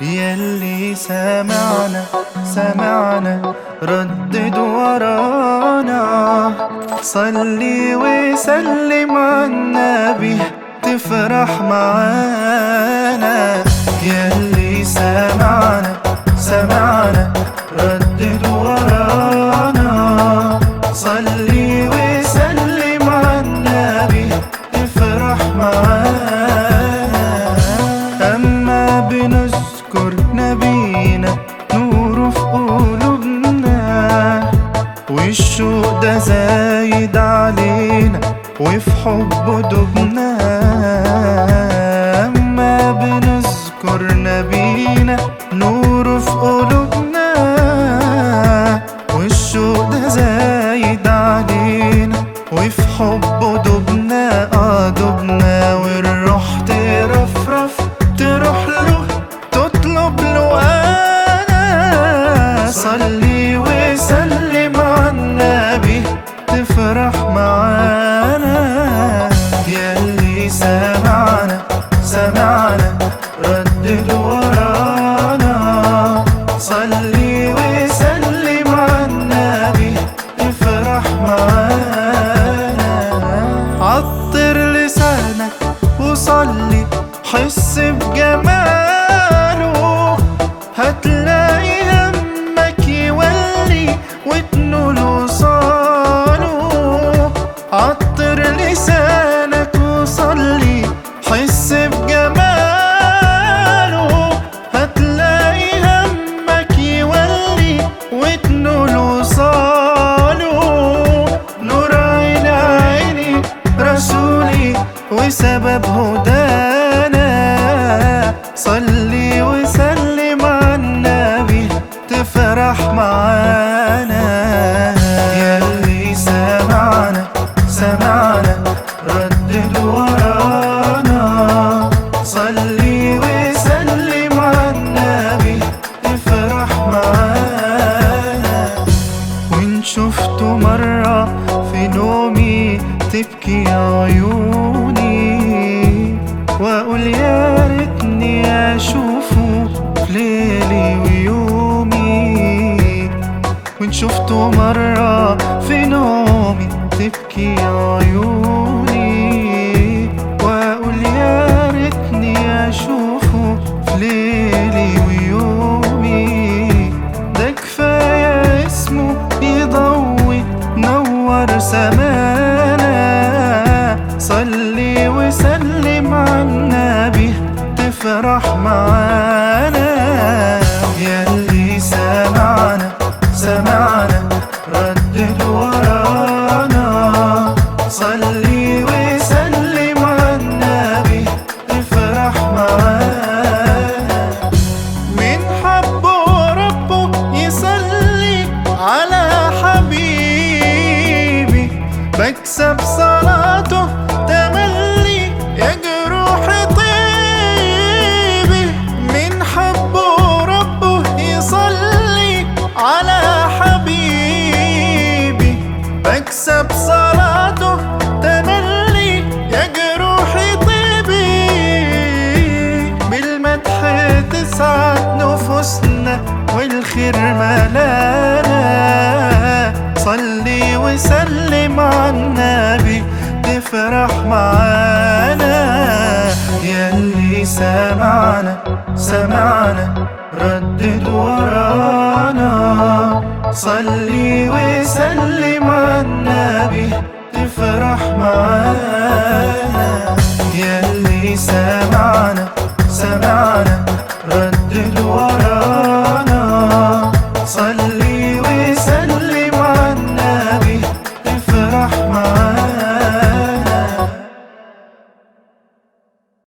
يلي سمعنا سمعنا ردد ورانا صلي وسلم على النبي تفرح معانا. يلي سمعنا وفي حبه دبنا تبكي عيوني وأقول يا ريتني أشوفه في ليلي ويومي وإن شفته مرة في نومي تبكي عيوني. صلي وسلم على النبي تفرح معانا يلي سمعنا سمعنا. ردد ورانا. صلي وسلم على النبي تفرح معانا من حبه ربه يصلي على حبيبي بكسب صلاته تملي يجروح طيبي بالمدح تسعد نفوسنا والخير ملانا. صلي وسلم على النبي تفرح معانا. يلي سمعنا سمعنا ردد ورانا. صلي وسلم معانا يا سمعنا سمعنا رد الورا